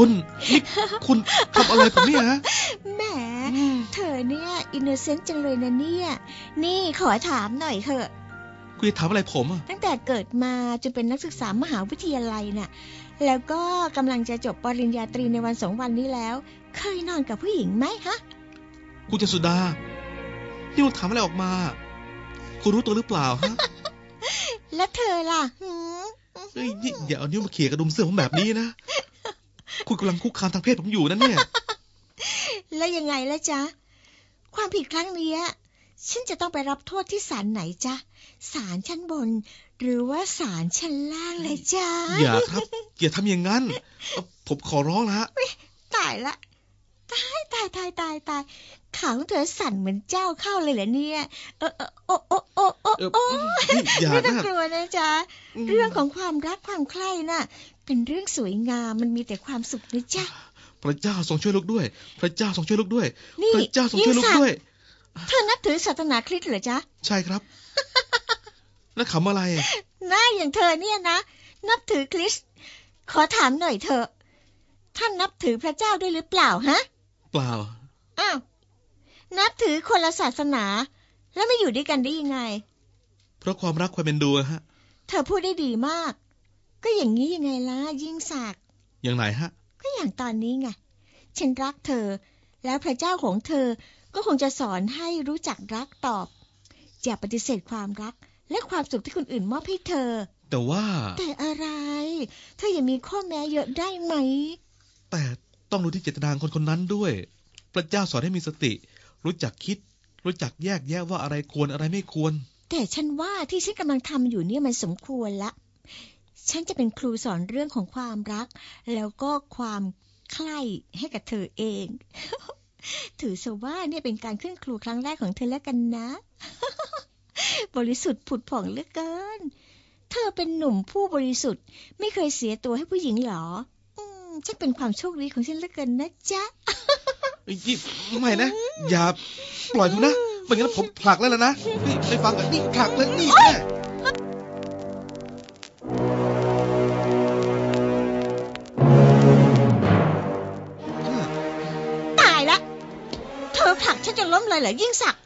คุณนี่คุณทำอะไรผมเนี่ยฮะแหมเธอเนี่ยอินโนเซนต์จังเลยนะเนี่ย นี่ขอถามหน่อยเถอะคุณจะถามอะไรผมอะตั้งแต่เกิดมาจนเป็นนักศึกษามหาวิทยาลัยน่ะ แล้วก็กำลังจะจบปริญญาตรีในวันสองวันนี้แล้ว เคยนอนกับผู้หญิงไหมฮะคุณจะสุดา นี่คุณถามอะไรออกมา คุณรู้ตัวหรือเปล่าฮะ และเธอล่ะหืมเฮ้ยนี่อย่าเอานิ้วมาเขี่ยกระดุมเสื้อผมแบบนี้นะ คุณกำลังคุกคามทางเพศผมอยู่นะเนี่ย แล้วยังไงล่ะจ๊ะ ความผิดครั้งเนี้ยฉันจะต้องไปรับโทษที่ศาลไหนจ๊ะศาลชั้นบน หรือว่าศาลชั้นล่างเลยจ๊ะ อย่าครับ อย่าทำอย่างนั้นเอ่อผมขอร้องละฮะตายละ ตายตายตายตายตายขาของเธอสั่นเหมือนเจ้าเข้าเลยเหรอเนี่ย เออเออโอ้โอ้โอ้โอ้เออโอ้นี่อย่าไม่ต้องนะกลัวนะจ๊ะมเรื่องของความรักความใคร่น่ะ เป็นเรื่องสวยงามมันมีแต่ความสุขนะจ๊ะพระเจ้าทรงช่วยลูกด้วย พระเจ้าทรงช่วยลูกด้วยนี่พระเจ้าทรงช่วยลูกยิ่งศักดิ์ด้วยเธอนับถือศาสนาคริสต์เหรอจ๊ะ ใช่ครับนั่นขำอะไรอะหน้าอย่างเธอเนี่ยนะ นับถือคริสต์ขอถามหน่อยเถอะ ท่านนับถือพระเจ้าด้วยหรือเปล่าฮะ เปล่า อ้าว นับถือคนละศาสนา แล้วไม่อยู่ด้วยกันได้ยังไง เพราะความรักความเป็นดูอะฮะ เธอพูดได้ดีมาก ก็อย่างนี้ยังไงล่ะยิ่งศักดิ์อย่างไหนฮะ ก็อย่างตอนนี้ไงฉันรักเธอ แล้วพระเจ้าของเธอก็คงจะสอนให้รู้จักรักตอบอย่าปฏิเสธความรักและความสุขที่คนอื่นมอบให้เธอ แต่ว่า แต่อะไร เธออย่ามีข้อแม้เยอะได้ไหม แต่ต้องรู้ที่เจตนาของคนคนนั้นด้วย พระเจ้าสอนให้มีสติ รู้จักคิด รู้จักแยกแยะว่าอะไรควรอะไรไม่ควร แต่ฉันว่าที่ฉันกำลังทำอยู่เนี่ยมันสมควรละ ฉันจะเป็นครูสอนเรื่องของความรัก แล้วก็ความใคร่ให้กับเธอเอง ถือซะว่าเนี่ยเป็นการขึ้นครูครั้งแรกของเธอแล้วกันนะ บริสุทธิ์ผุดผ่องเหลือเกิน เธอเป็นหนุ่มผู้บริสุทธิ์ ไม่เคยเสียตัวให้ผู้หญิงหรอ อืมฉันเป็นความโชคดีของฉันเหลือเกินนะจ๊ะไม่นะ อย่าปล่อยผมนะไม่งั้นผมผลักแล้วล่ะนะนี่ไม่ฟังอะนี่ผลักเลยนี่แม่ เลยเหรอยิ่งศักดิ์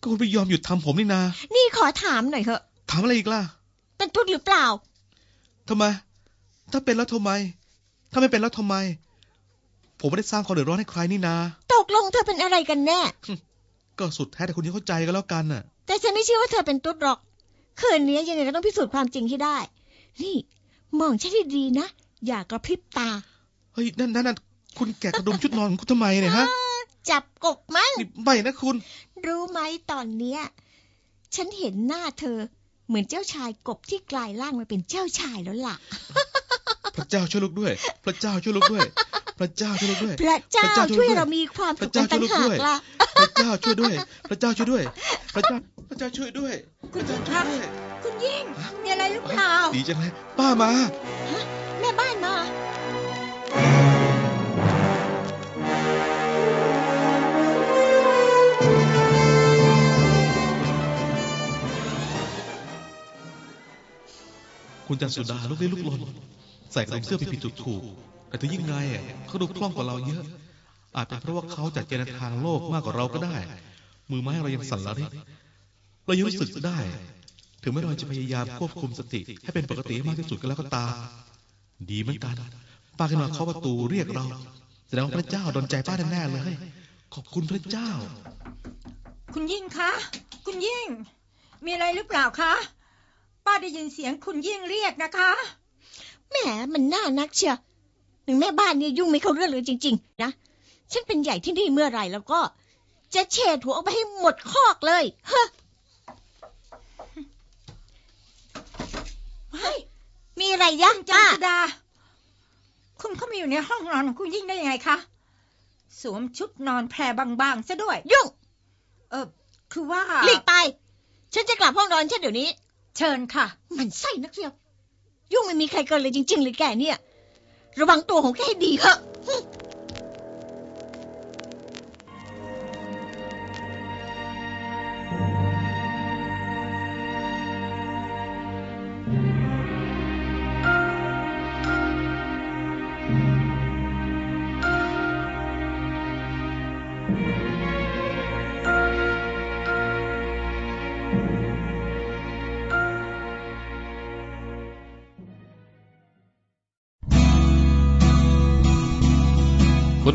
ก็คุณไม่ยอมหยุดทำผมนี่นา นี่ขอถามหน่อยเถอะ ถามอะไรอีกล่ะ เป็นตุ๊ดหรือเปล่าทำไม ถ้าเป็นแล้วทำไม ถ้าไม่เป็นแล้วทำไม ผมไม่ได้สร้างความเดือดร้อนให้ใครนี่นา ตกลงเธอเป็นอะไรกันแน่ ก็สุดแท้แต่คุณที่เข้าใจก็แล้วกันน่ะ แต่ฉันไม่เชื่อว่าเธอเป็นตุ๊ดหรอก คืนนี้ยังไงก็ต้องพิสูจน์ความจริงให้ได้ นี่ มองฉันให้ดีๆนะ อย่ากระพริบตา เฮ้ยนั่นนั่นนั่นคุณแกะกระดุมชุดนอนของคุณทำไมเนี่ยฮะ จับกบมั้งนี่ไม่นะคุณ รู้ไหมตอนเนี้ย ฉันเห็นหน้าเธอ เหมือนเจ้าชายกบที่กลายร่างมาเป็นเจ้าชายแล้วล่ะ พระเจ้าช่วยลูกด้วย พระเจ้าช่วยลูกด้วย พระเจ้าช่วยลูกด้วย พระเจ้าพระเจ้าช่ช่ววยยด้วยเรามีความพสุระขกัเจ้านช่ต่าวยงลูกหาด้วยกล่ะพระเจ้าช่วยด้วย พระเจ้าช่วยด้วย พระเจ้า พระเจ้าช่วยด้วยพระเจ้าช่วยด้วยคุณยิ่งมีอะไรหรือเปล่า ดีจังเลยป้ามา แม่บ้านมา คุณจันสุดาลูกเล่ลูกลนใส่กระดุมเสื้อผิดๆถูกๆแต่ถึงยิ่งไงอะเขาดูคล่องกว่าเราเยอะ อาจเป็นเพราะว่าเขาจัดเจนทางโลกมากกว่าเราก็ได้ มือไม้เรายังสั่นละริกเรายังรู้สึกได้ ถึงแม้เราจะพยายามควบคุมสติ ให้เป็นปกติมากที่สุดก็แล้วก็ตามดีเหมือนกันป้าขึ้นมาเคาะประตูเรียกเราแสดงว่าพระเจ้าดนใจป้าแน่เลย ขอบคุณพระเจ้า คุณยิ่งคะ คุณยิ่ง มีอะไรหรือเปล่าคะ ป้าได้ยินเสียงคุณยิ่งเรียกนะคะ แหมมันน่านักเชียวหนึ่งแม่บ้านเนี่ยยุ่งไม่เข้าเรื่องเลยจริง ๆ นะ ฉันเป็นใหญ่ที่นี่เมื่อไหร่แล้วก็ จะเฉดหัวออกไปให้หมดคอกเลย เฮ้อเฮ้ยมีอะไรยะคุณจันป้าทดา คุณเข้ามาอยู่ในห้องนอนของคุณยิ่งได้ยังไงคะ สวมชุดนอนแพรบางๆซะด้วย ยุ่ง เออคือว่าหลีกไป ฉันจะกลับห้องนอนฉันเดี๋ยวนี้ เชิญค่ะ มันไส้นักเชียว ยุ่งไม่มีใครเกินเลยจริงๆเลยแกเนี่ย ระวังตัวของแกให้ดีเถอะ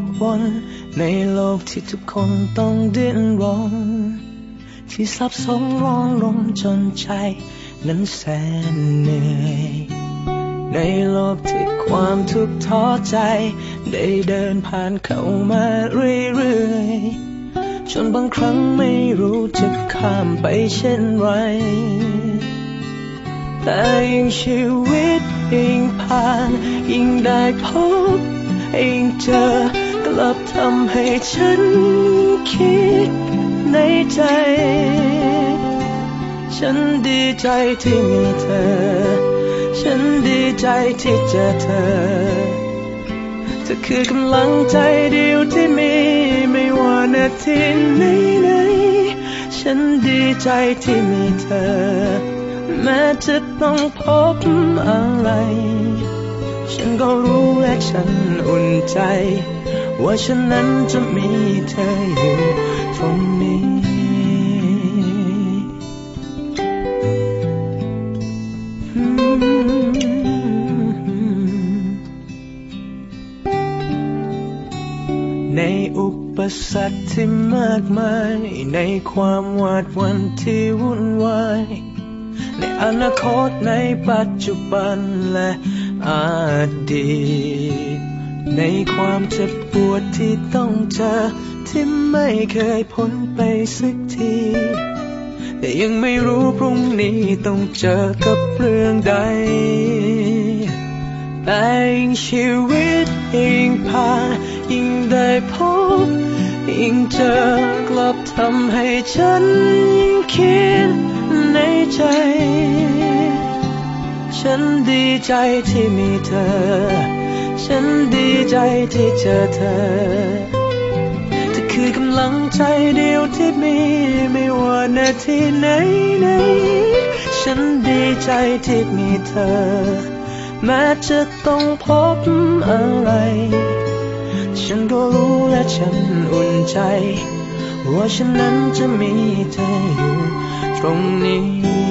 กวนในโลกที่ทุกคนต้องดิ้นรน ที่ซับซ้อนร้อนรนจนใจ นั้นแสนเหนื่อย ในโลกที่ความทุกข์ท้อใจ ได้เดินผ่านเข้ามาเรื่อยๆ จนบางครั้งไม่รู้จะข้ามไปเช่นไรแต่ยิ่งชีวิตยิ่งผ่าน ยิ่งได้พบ ยิ่งเจอกลับทำให้ฉันคิดในใจ ฉันดีใจที่มีเธอ ฉันดีใจที่เจอเธอเธอคือกำลังใจเดียวที่มีไม่ว่านาทีไหนไหนๆฉันดีใจที่มีเธอ แม้จะต้องพบอะไร ฉันก็รู้และฉันอุ่นใจ ว่าฉันนั้นจะมีเธออยู่ตรงนี้ ในอุปสรรคที่มากมาย ในความวาดวันที่วุ่นวาย ในอนาคตในปัจจุบันและ อดีตในความเจ็บปวดที่ต้องเจอ ที่ไม่เคยพ้นไปสักที แต่ยังไม่รู้พรุ่งนี้ต้องเจอกับเรื่องใดแต่ยิ่งชีวิตยิ่งผ่านยิ่งได้พบยิ่งเจอกลับทำให้ฉันยิ่งคิดในใจ ฉันดีใจที่มีเธอ ฉันดีใจที่เจอเธอเธอคือกำลังใจเดียวที่มีไม่ว่านาทีไหนไหนๆฉันดีใจที่มีเธอ แม้จะต้องพบอะไร ฉันก็รู้และฉันอุ่นใจ ว่าฉันนั้นจะมีเธออยู่ตรงนี้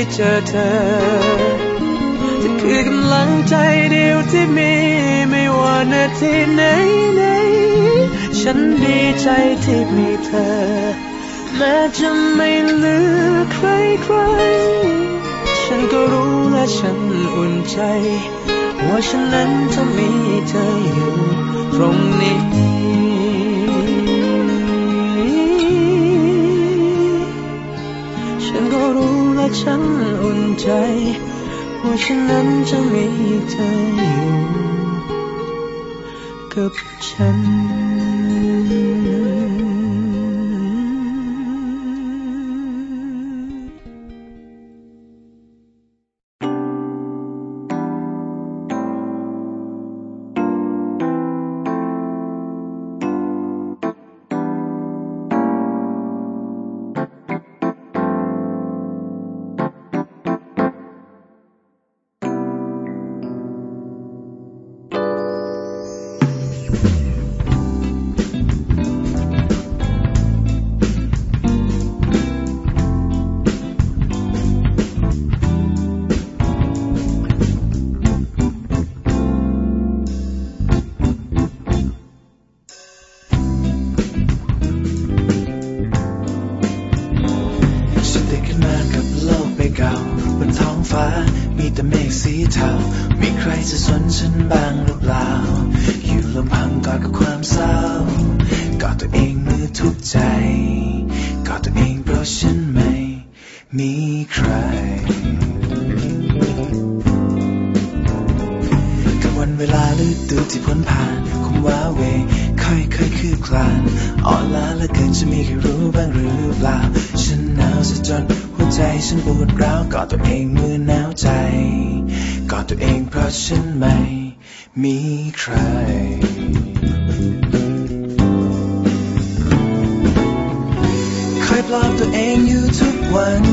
ใจที่เจอเธอเธอคือกำลังใจเดียวที่มีไม่ว่านาทีไหนไหนฉันดีใจที่มีเธอ แม้จะไม่เหลือใครใครฉันก็รู้และฉันอุ่นใจ ว่าฉันนั้นจะมีเธออยู่ตรงนี้ ฉันอุ่นใจว่าฉันนั้นจะมีเธออยู่กับฉัน Symphony. รู้บ้างหรือเปล่า ฉันหนาวซะจนหัวใจฉันปวดร้าวกอดตัวเองเมื่อหนาวใจกอดตัวเองเพราะฉันไม่มีใครคอยปลอบตัวเองอยู่ทุกวัน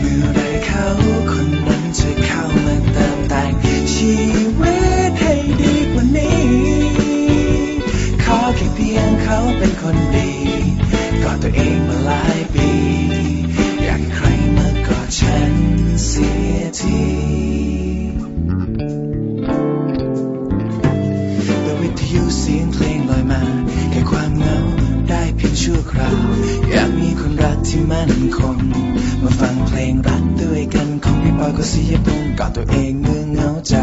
เมื่อไรเขาคนนั้นจะเข้ามาเติมแต่งชีวิตให้ดีกว่านี้ ขอแค่เพียงเขาเป็นคนดี อดตัวเองมาหลายปี อยากให้ใครมากอดฉันเสียทีเปิดวิทยุเสียงเพลงลอยมา แค่ความเหงาได้เพียงชั่วคราว อยากมีคนรักที่มั่นคง มาฟังเพลงรักด้วยกันของพี่ปอยก็เสียพงกอดตัวเองเมื่อเหงาใจ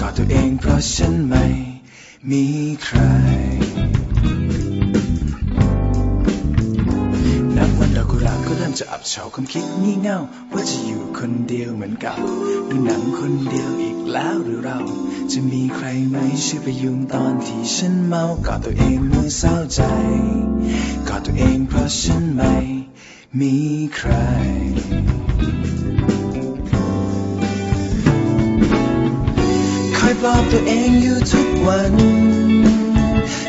กอดตัวเองเพราะฉันไม่มีใคร จะอับเฉาความคิดงี่เง่าว่าจะอยู่คนเดียวเหมือนเก่าดูหนังคนเดียวอีกแล้วหรือเรา จะมีใครไหมช่วยไปยุงตอนที่ฉันเมากอดตัวเองเมื่อเศร้าใจกอดตัวเองเพราะฉันไม่มีใครคอยปลอบตัวเองอยู่ทุกวัน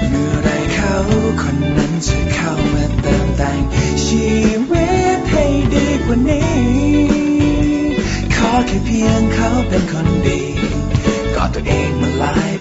เมื่อไร เขาคนนั้นจะเข้ามาเติมแต่งชีวิตให้ดีกว่านี้ ขอแค่เพียงเขาเป็นคนดีกอดตัวเองมาหลาย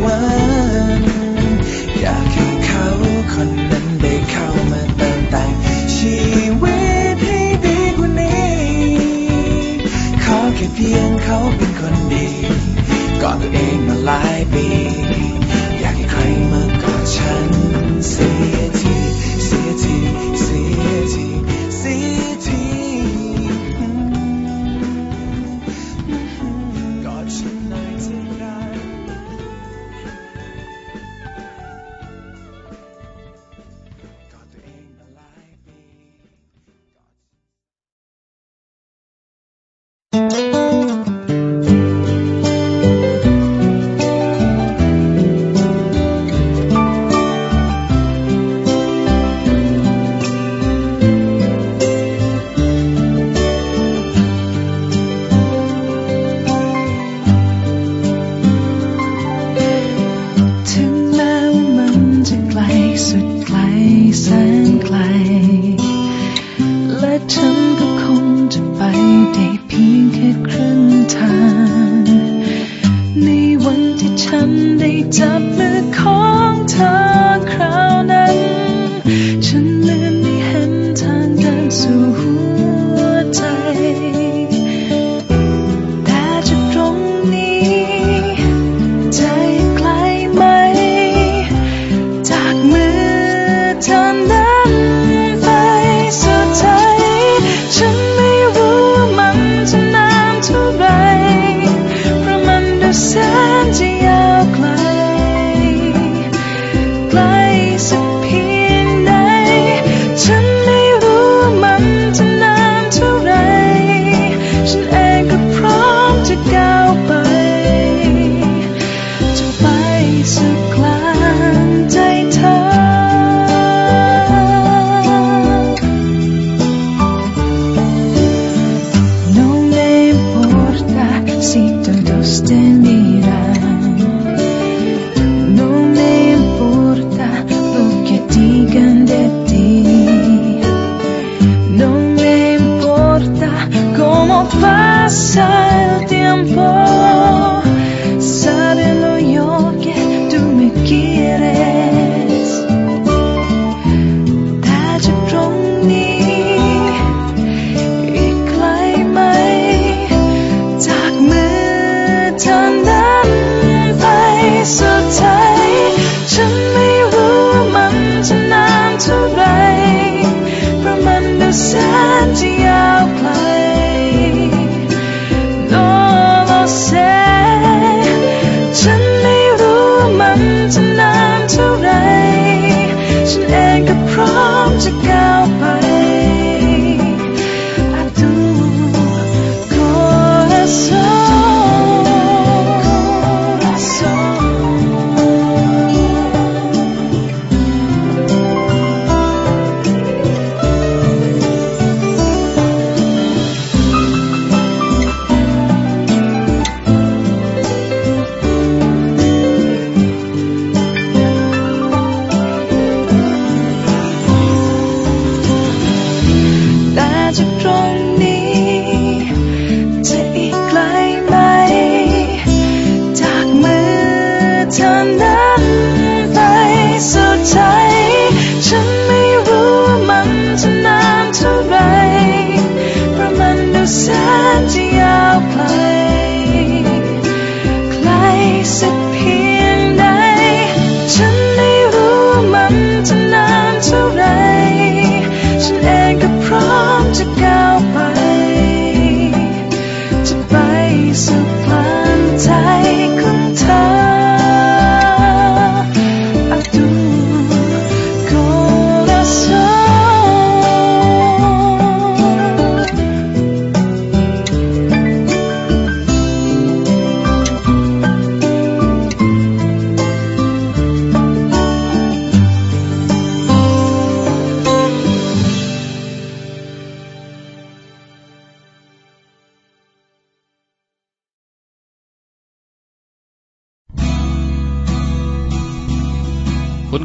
เ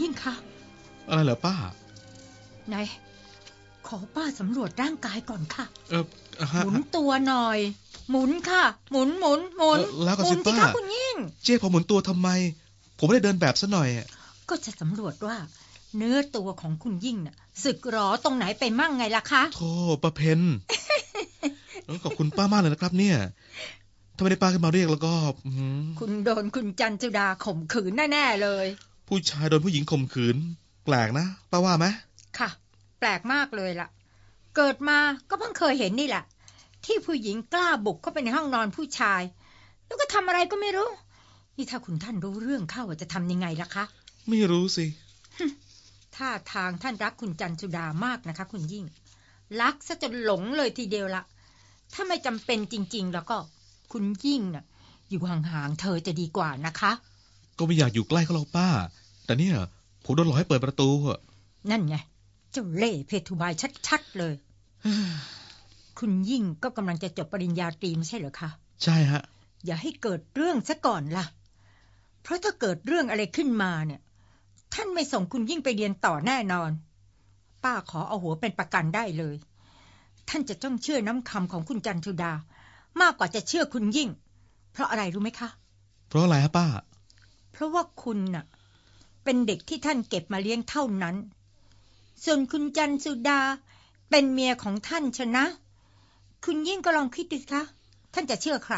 ยิ่งคะ อะไรเหรอป้า ไหน ขอป้าสำรวจร่างกายก่อนค่ะ เอออะหฮะมุนตัวหน่อย หมุนค่ะ หมุนหมุนหมุนเออแล้วก็หมุสินสิป้าคะคุณยิ่ง เจ๊ผมหมุนตัวทำไม ผมไม่ได้เดินแบบซะหน่อยอะก็จะสำรวจว่า เนื้อตัวของคุณยิ่งน่ะสึกหรอตรงไหนไปมั่งไงล่ะคะโธ่ประเพณเออขอบคุณป้ามากเลยนะครับ เนี่ยถ้าไม่ได้ป้าขึ้นมาเรียกแล้วก็อื้อหือคุณโดนคุณจันจุดาข่มขืนแน่ๆเลย ผู้ชายโดนผู้หญิงข่มขืน แปลกนะป้าว่าไหมค่ะ แปลกมากเลยล่ะ เกิดมาก็เพิ่งเคยเห็นนี่แหละ ที่ผู้หญิงกล้าบุกเข้าไปในห้องนอนผู้ชาย แล้วก็ทำอะไรก็ไม่รู้ นี่ถ้าคุณท่านรู้เรื่องเข้าจะทำยังไงล่ะคะ ไม่รู้สิท่าทางท่านรักคุณจันจุดามากนะคะ คุณยิ่ง รักซะจนหลงเลยทีเดียวละถ้าไม่จำเป็นจริง ๆ แล้วก็คุณยิ่งน่ะอยู่ห่างๆเธอจะดีกว่านะคะ ก็ไม่อยากอยู่ใกล้เขาหรอกป้า แต่เนี่ย ผมโดนหลอกให้เปิดประตูอะนั่นไง เจ้าเล่ห์เพทุบายชัดๆเลย คุณยิ่งก็กำลังจะจบปริญญาตรีไม่ใช่เหรอคะ ใช่ฮะ อย่าให้เกิดเรื่องซะก่อนล่ะ เพราะถ้าเกิดเรื่องอะไรขึ้นมาเนี่ย ท่านไม่ส่งคุณยิ่งไปเรียนต่อแน่นอน ป้าขอเอาหัวเป็นประกันได้เลย ท่านจะต้องเชื่อน้ำคำของคุณจันทุดา มากกว่าจะเชื่อคุณยิ่ง เพราะอะไรรู้ไหมคะ เพราะอะไรฮะป้า เพราะว่าคุณน่ะ เป็นเด็กที่ท่านเก็บมาเลี้ยงเท่านั้น ส่วนคุณจันสุดาเป็นเมียของท่านชนะ คุณยิ่งก็ลองคิดดูสิคะท่านจะเชื่อใคร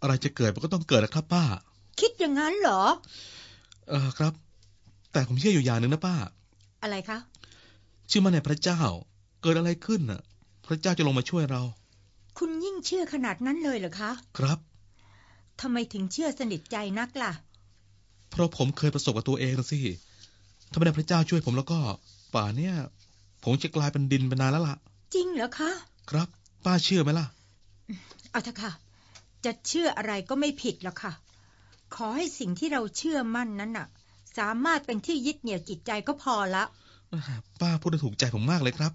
อะไรจะเกิดมันก็ต้องเกิดนะครับ ป้า คิดอย่างนั้นเหรอ เออครับ แต่ผมเชื่ออยู่อย่างหนึ่งนะป้า อะไรคะเชื่อมั่นในพระเจ้า เกิดอะไรขึ้นน่ะ พระเจ้าจะลงมาช่วยเรา คุณยิ่งเชื่อขนาดนั้นเลยเหรอคะ ครับทำไมถึงเชื่อสนิทใจนักล่ะ เพราะผมเคยประสบกับตัวเองนะสิ ถ้าไม่ได้พระเจ้าช่วยผมแล้วก็ ป่าเนี่ย ผมจะกลายเป็นดินไปนานแล้วล่ะ จริงเหรอคะ ครับ ป้าเชื่อไหมล่ะ เอาเถอะค่ะ จะเชื่ออะไรก็ไม่ผิดหรอกค่ะ ขอให้สิ่งที่เราเชื่อมั่นนั้นน่ะ สามารถเป็นที่ยึดเหนี่ยวจิตใจก็พอละ ป้าพูดได้ถูกใจผมมากเลยครับ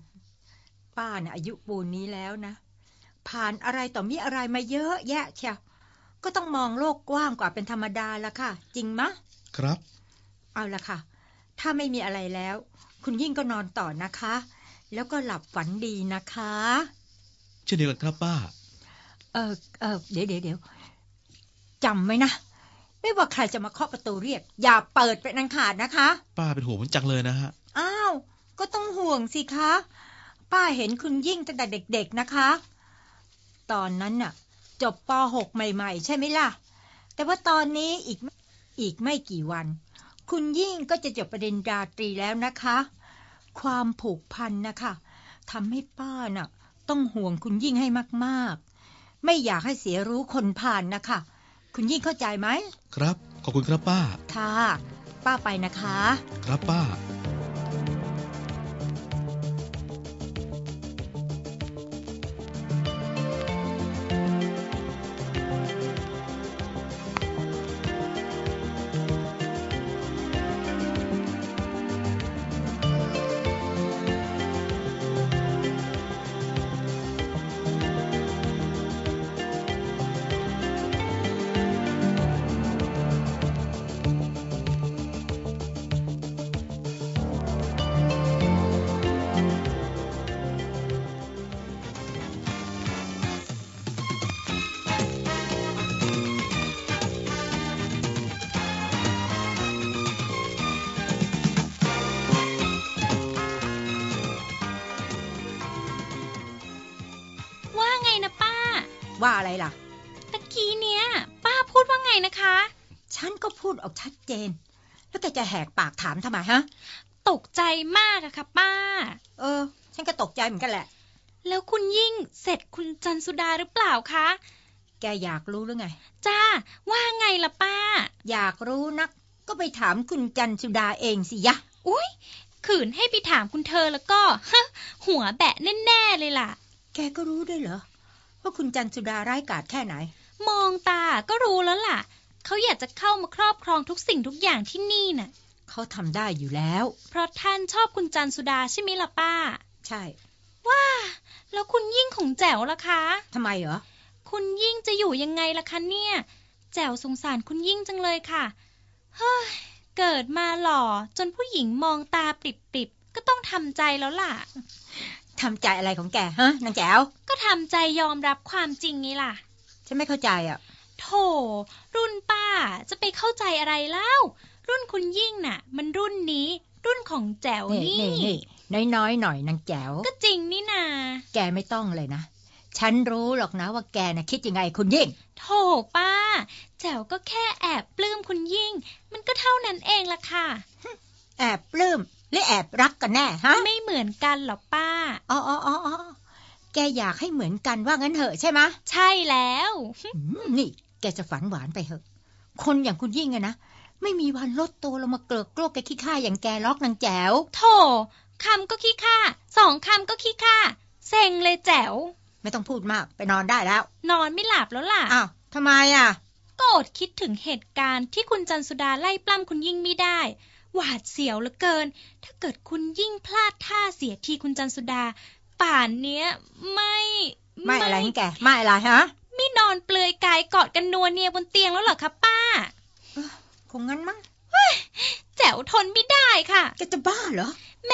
ป้าน่ะอายุปูนนี้แล้วนะ ผ่านอะไรต่อมีอะไรมาเยอะแยะเชียว ก็ต้องมองโลกกว้างกว่าเป็นธรรมดาละค่ะ จริงมะ ครับ เอาละค่ะ ถ้าไม่มีอะไรแล้ว คุณยิ่งก็นอนต่อนะคะ แล้วก็หลับฝันดีนะคะ เช่นเดียวกันครับป้า เออเออเดี๋ยวเดี๋ยวเดี๋ยวจำไว้นะ ไม่ว่าใครจะมาเคาะประตูเรียก อย่าเปิดเป็นอันขาดนะคะ ป้าเป็นห่วงผมจังเลยนะฮะ อ้าว ก็ต้องห่วงสิคะ ป้าเห็นคุณยิ่งตั้งแต่เด็ก ๆนะคะ ตอนนั้นน่ะ จบป .6 ใหม่ ๆ ใช่ไหมล่ะ แต่ว่าตอนนี้อีกอีกไม่กี่วัน คุณยิ่งก็จะจบประเด็นดาตรีแล้วนะคะ ความผูกพันนะคะทำให้ป้าน่ะ ต้องห่วงคุณยิ่งให้มากๆ ไม่อยากให้เสียรู้คนผ่านนะคะ คุณยิ่งเข้าใจไหม ครับ ขอบคุณครับป้า ค่ะ ป้าไปนะคะ ครับป้าว่า เจน แล้วแกจะแหกปากถามทำไมฮะ ตกใจมากอะค่ะป้า เออ ฉันก็ตกใจเหมือนกันแหละ แล้วคุณยิ่งเสร็จคุณจันสุดาหรือเปล่าคะ แกอยากรู้หรือไง จ้า ว่าไงล่ะป้า อยากรู้นัก ก็ไปถามคุณจันสุดาเองสิยะ อุ๊ยขืนให้ไปถามคุณเธอแล้วก็ฮะหัวแบะแน่ๆเลยล่ะ แกก็รู้ด้วยเหรอ ว่าคุณจันสุดาร้ายกาจแค่ไหน มองตาก็รู้แล้วล่ะ เขาอยากจะเข้ามาครอบครองทุกสิ่งทุกอย่างที่นี่น่ะ เขาทำได้อยู่แล้ว เพราะท่านชอบคุณจันสุดาใช่ไหมล่ะป้า ใช่ ว้า แล้วคุณยิ่งของแจ๋วล่ะคะทำไมเหรอ คุณยิ่งจะอยู่ยังไงล่ะคะเนี่ย แจ๋วสงสารคุณยิ่งจังเลยค่ะ เฮ้ย เกิดมาหล่อจนผู้หญิงมองตาปริบๆ ก็ต้องทำใจแล้วล่ะทำใจอะไรของแกฮะนางแจ๋ว ก็ทำใจยอมรับความจริงไงล่ะ ฉันไม่เข้าใจอะ โถรุ่นป้าจะไปเข้าใจอะไรเล่า รุ่นคุณยิ่งน่ะ มันรุ่นนี้ รุ่นของแจ๋วนี่นี่ นี่นี่น้อยๆหน่อยนางแจ๋ว ก็จริงนี่นา แกไม่ต้องเลยนะ ฉันรู้หรอกนะว่าแกน่ะคิดยังไงคุณยิ่ง โถป้า แจ๋วก็แค่แอบปลื้มคุณยิ่ง มันก็เท่านั้นเองล่ะค่ะ แอบปลื้มหรือแอบรักกันแน่ฮะ ไม่เหมือนกันหรอกป้า อ๋ออ๋ออ๋ออ๋อแกอยากให้เหมือนกันว่างั้นเหอะใช่ไหมะ ใช่แล้วอืมนี่ แกจะฝันหวานไปเหอะ คนอย่างคุณยิ่งอะนะ ไม่มีวันลดตัวลงมาเกลือกโกรกแกขี้ข้าอย่างแกล็อกนางแจ๋วโถคำก็ขี้ข้าสองคำก็ขี้ข้าเซ็งเลยแจ๋ว ไม่ต้องพูดมากไปนอนได้แล้ว นอนไม่หลับแล้วล่ะ อ้าวทำไมอะ ก็อดคิดถึงเหตุการณ์ที่คุณจันสุดาไล่ปล้ำคุณยิ่งไม่ได้ หวาดเสียวเหลือเกิน ถ้าเกิดคุณยิ่งพลาดท่าเสียทีคุณจันสุดา ป่านเนี้ยไม่ ไม่อะไรนี่แก ไม่อะไรฮะ ไม่นอนเปลือยกายกอดกันนัวเนียบนเตียงแล้วเหรอคะป้าคงงั้นมั้งแจ๋วทนไม่ได้ค่ะแกจะบ้าเหรอ แหม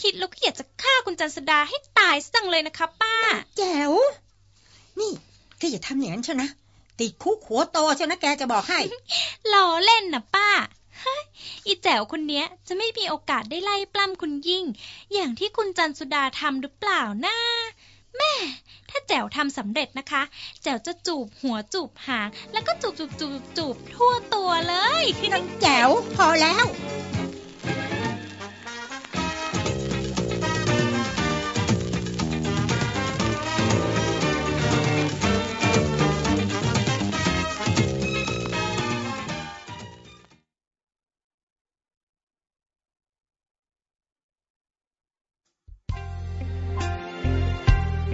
คิดแล้วก็อยากจะฆ่าคุณจันสดาให้ตายสังเลยนะคะป้า แจ๋ว นี่แกอย่าทำอย่างนั้นเชียวนะ ติดคุกหัวโตเชียวนะแกจะบอกให้ ล้อเล่นนะป้าเฮ้ยอีแจ๋วคนเนี้ยจะไม่มีโอกาสได้ไล่ปล้ำคุณยิ่ง อย่างที่คุณจันสุดาทำหรือเปล่านะ แม่ถ้าแจ๋วทำสำเร็จนะคะ แจ๋วจะจูบหัวจูบหาง แล้วก็จูบจูบจูบจูบทั่วตัวเลยนางแจ๋วพอแล้ว